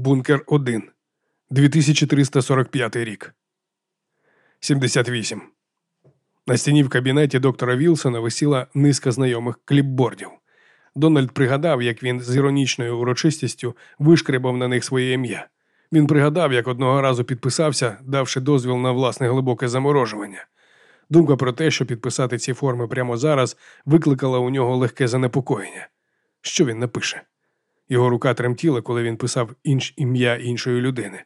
Бункер 1. 2345 рік. 78. На стіні в кабінеті доктора Вілсона висіла низка знайомих кліпбордів. Дональд пригадав, як він з іронічною урочистістю вишкребав на них своє ім'я. Він пригадав, як одного разу підписався, давши дозвіл на власне глибоке заморожування. Думка про те, що підписати ці форми прямо зараз, викликала у нього легке занепокоєння. Що він напише? Його рука тремтіла, коли він писав інш ім'я іншої людини.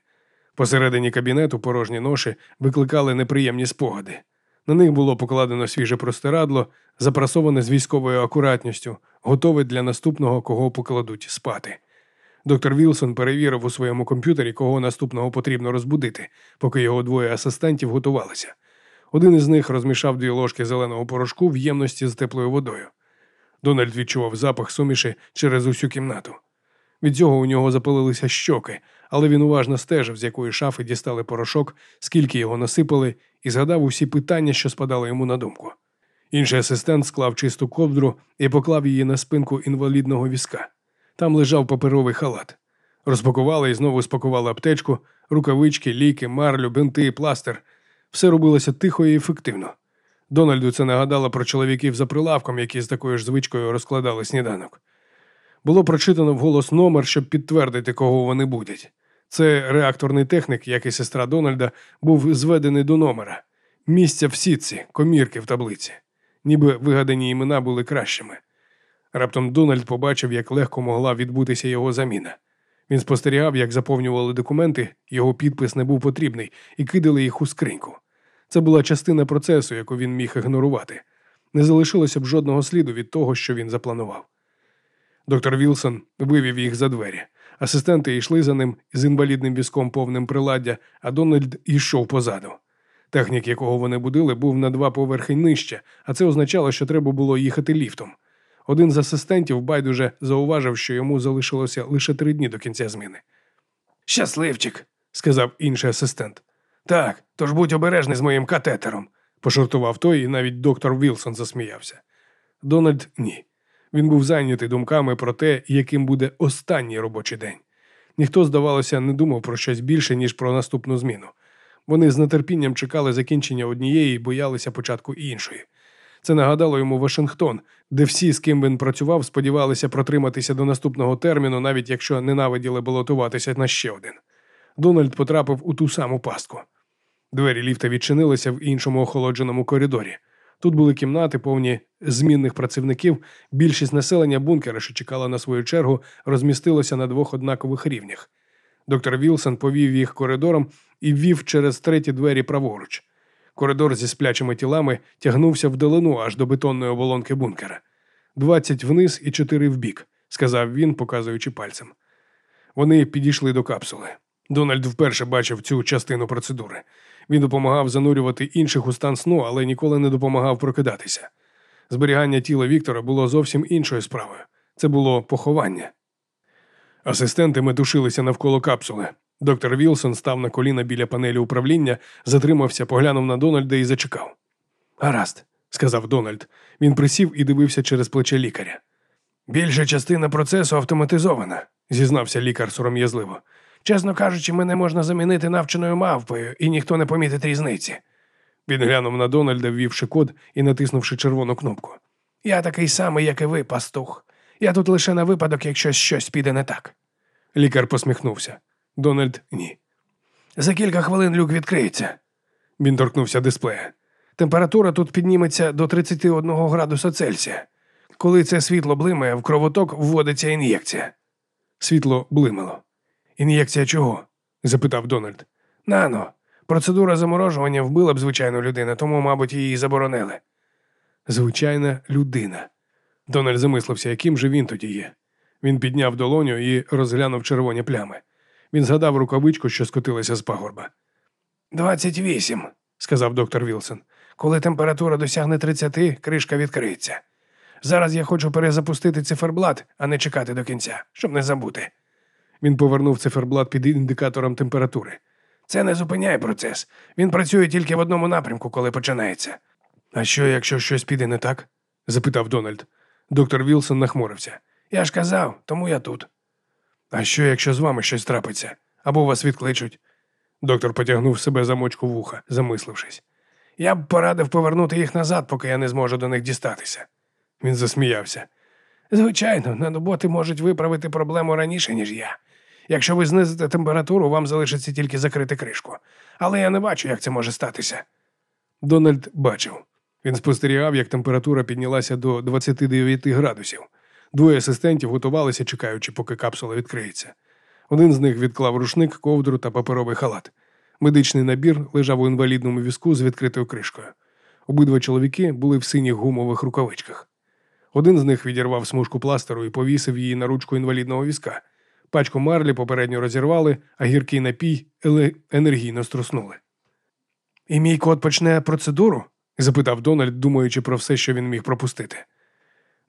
Посередині кабінету порожні ноші викликали неприємні спогади. На них було покладено свіже простирадло, запрасоване з військовою акуратністю, готове для наступного, кого покладуть спати. Доктор Вілсон перевірив у своєму комп'ютері, кого наступного потрібно розбудити, поки його двоє асистентів готувалися. Один із них розмішав дві ложки зеленого порошку в ємності з теплою водою. Дональд відчував запах суміші через усю кімнату. Від цього у нього запалилися щоки, але він уважно стежив, з якої шафи дістали порошок, скільки його насипали, і згадав усі питання, що спадали йому на думку. Інший асистент склав чисту ковдру і поклав її на спинку інвалідного візка. Там лежав паперовий халат. Розпакували і знову спакували аптечку, рукавички, ліки, марлю, бинти, пластир. Все робилося тихо і ефективно. Дональду це нагадало про чоловіків за прилавком, які з такою ж звичкою розкладали сніданок. Було прочитано вголос номер, щоб підтвердити, кого вони будуть. Це реакторний технік, як і сестра Дональда, був зведений до номера. Місця в сітці, комірки в таблиці. Ніби вигадані імена були кращими. Раптом Дональд побачив, як легко могла відбутися його заміна. Він спостерігав, як заповнювали документи, його підпис не був потрібний, і кидали їх у скриньку. Це була частина процесу, яку він міг ігнорувати. Не залишилося б жодного сліду від того, що він запланував. Доктор Вілсон вивів їх за двері. Асистенти йшли за ним з інвалідним візком повним приладдя, а Дональд йшов позаду. Технік, якого вони будили, був на два поверхи нижче, а це означало, що треба було їхати ліфтом. Один з асистентів байдуже зауважив, що йому залишилося лише три дні до кінця зміни. Щасливчик, сказав інший асистент. Так, тож будь обережний з моїм катетером, пошортував той, і навіть доктор Вілсон засміявся. Дональд ні. Він був зайнятий думками про те, яким буде останній робочий день. Ніхто, здавалося, не думав про щось більше, ніж про наступну зміну. Вони з нетерпінням чекали закінчення однієї і боялися початку іншої. Це нагадало йому Вашингтон, де всі, з ким він працював, сподівалися протриматися до наступного терміну, навіть якщо ненавиділи балотуватися на ще один. Дональд потрапив у ту саму пастку. Двері ліфта відчинилися в іншому охолодженому коридорі. Тут були кімнати, повні змінних працівників. Більшість населення бункера, що чекала на свою чергу, розмістилося на двох однакових рівнях. Доктор Вілсон повів їх коридором і ввів через треті двері праворуч. Коридор зі сплячими тілами тягнувся вдалину аж до бетонної оболонки бункера. Двадцять вниз і чотири вбік, сказав він, показуючи пальцем. Вони підійшли до капсули. Дональд вперше бачив цю частину процедури. Він допомагав занурювати інших у стан сну, але ніколи не допомагав прокидатися. Зберігання тіла Віктора було зовсім іншою справою. Це було поховання. Асистенти метушилися навколо капсули. Доктор Вілсон став на коліна біля панелі управління, затримався, поглянув на Дональда і зачекав. Гаразд, сказав Дональд. Він присів і дивився через плече лікаря. Більша частина процесу автоматизована, зізнався лікар сором'язливо. Чесно кажучи, мене можна замінити навченою мавпою, і ніхто не помітить різниці. Він глянув на Дональда, ввівши код і натиснувши червону кнопку. Я такий самий, як і ви, пастух. Я тут лише на випадок, якщо щось піде не так. Лікар посміхнувся. Дональд ні. За кілька хвилин люк відкриється. Він торкнувся дисплея. Температура тут підніметься до 31 градуса Цельсія. Коли це світло блимає, в кровоток вводиться ін'єкція. Світло блимало. Ін'єкція чого? запитав Дональд. Нано. Процедура заморожування вбила б звичайну людину, тому, мабуть, її заборонили. Звичайна людина. Дональд замислився, яким же він тоді є. Він підняв долоню і розглянув червоні плями. Він згадав рукавичку, що скотилася з пагорба. Двадцять вісім, сказав доктор Вілсон. Коли температура досягне тридцяти, кришка відкриється. Зараз я хочу перезапустити циферблат, а не чекати до кінця, щоб не забути. Він повернув циферблат під індикатором температури. Це не зупиняє процес. Він працює тільки в одному напрямку, коли починається. А що, якщо щось піде не так? запитав Дональд. Доктор Вілсон нахмурився. Я ж казав, тому я тут. А що, якщо з вами щось трапиться? Або вас відкличуть? Доктор потягнув себе замочку вуха, замислившись. Я б порадив повернути їх назад, поки я не зможу до них дістатися. Він засміявся. Звичайно, надоботи можуть виправити проблему раніше, ніж я. Якщо ви знизите температуру, вам залишиться тільки закрити кришку. Але я не бачу, як це може статися. Дональд бачив. Він спостерігав, як температура піднялася до 29 градусів. Двоє асистентів готувалися, чекаючи, поки капсула відкриється. Один з них відклав рушник, ковдру та паперовий халат. Медичний набір лежав у інвалідному візку з відкритою кришкою. Обидва чоловіки були в синіх гумових рукавичках. Один з них відірвав смужку пластеру і повісив її на ручку інвалідного візка. Пачку марлі попередньо розірвали, а гіркий напій енергійно струснули. І мій кот почне процедуру? запитав Дональд, думаючи про все, що він міг пропустити.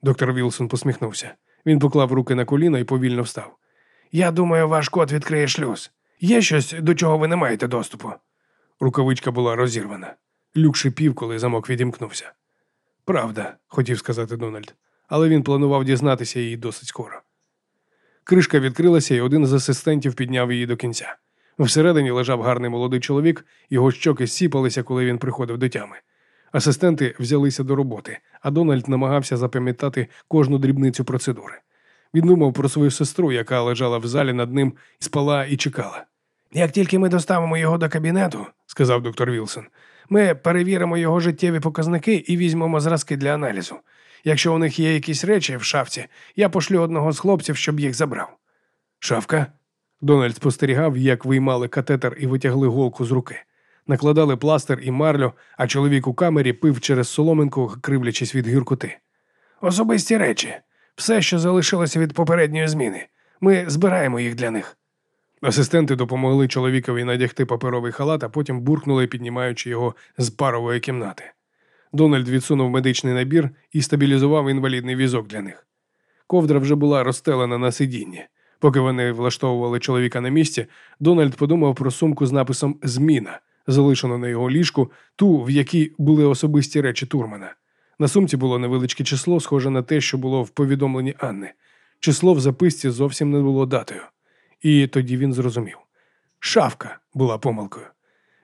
Доктор Вілсон посміхнувся. Він поклав руки на коліна і повільно встав. Я думаю, ваш кот відкриє шлюз. Є щось, до чого ви не маєте доступу. Рукавичка була розірвана. Люк шипів, коли замок відімкнувся. Правда, хотів сказати Дональд, але він планував дізнатися її досить скоро. Кришка відкрилася, і один з асистентів підняв її до кінця. Всередині лежав гарний молодий чоловік, його щоки сіпалися, коли він приходив до тями. Асистенти взялися до роботи, а Дональд намагався запам'ятати кожну дрібницю процедури. Він думав про свою сестру, яка лежала в залі над ним, спала і чекала. Як тільки ми доставимо його до кабінету, сказав доктор Вілсон, ми перевіримо його життєві показники і візьмемо зразки для аналізу. Якщо у них є якісь речі в шафці, я пошлю одного з хлопців, щоб їх забрав. Шафка? Дональд спостерігав, як виймали катетер і витягли голку з руки. Накладали пластир і марлю, а чоловік у камері пив через соломинку, кривлячись від гіркоти. Особисті речі. Все, що залишилося від попередньої зміни. Ми збираємо їх для них. Асистенти допомогли чоловікові надягти паперовий халат, а потім буркнули, піднімаючи його з парової кімнати. Дональд відсунув медичний набір і стабілізував інвалідний візок для них. Ковдра вже була розстелена на сидінні. Поки вони влаштовували чоловіка на місці, Дональд подумав про сумку з написом Зміна, залишену на його ліжку, ту, в якій були особисті речі Турмана. На сумці було невеличке число, схоже на те, що було в повідомленні Анни. Число в записці зовсім не було датою. І тоді він зрозумів. Шавка була помилкою.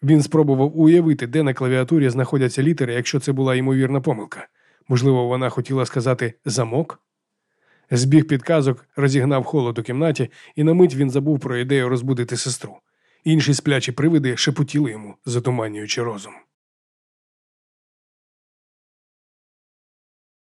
Він спробував уявити, де на клавіатурі знаходяться літери, якщо це була ймовірна помилка. Можливо, вона хотіла сказати замок? Збіг підказок розігнав холод у кімнаті, і на мить він забув про ідею розбудити сестру. Інші сплячі привиди шепотіли йому, затуманюючи розум.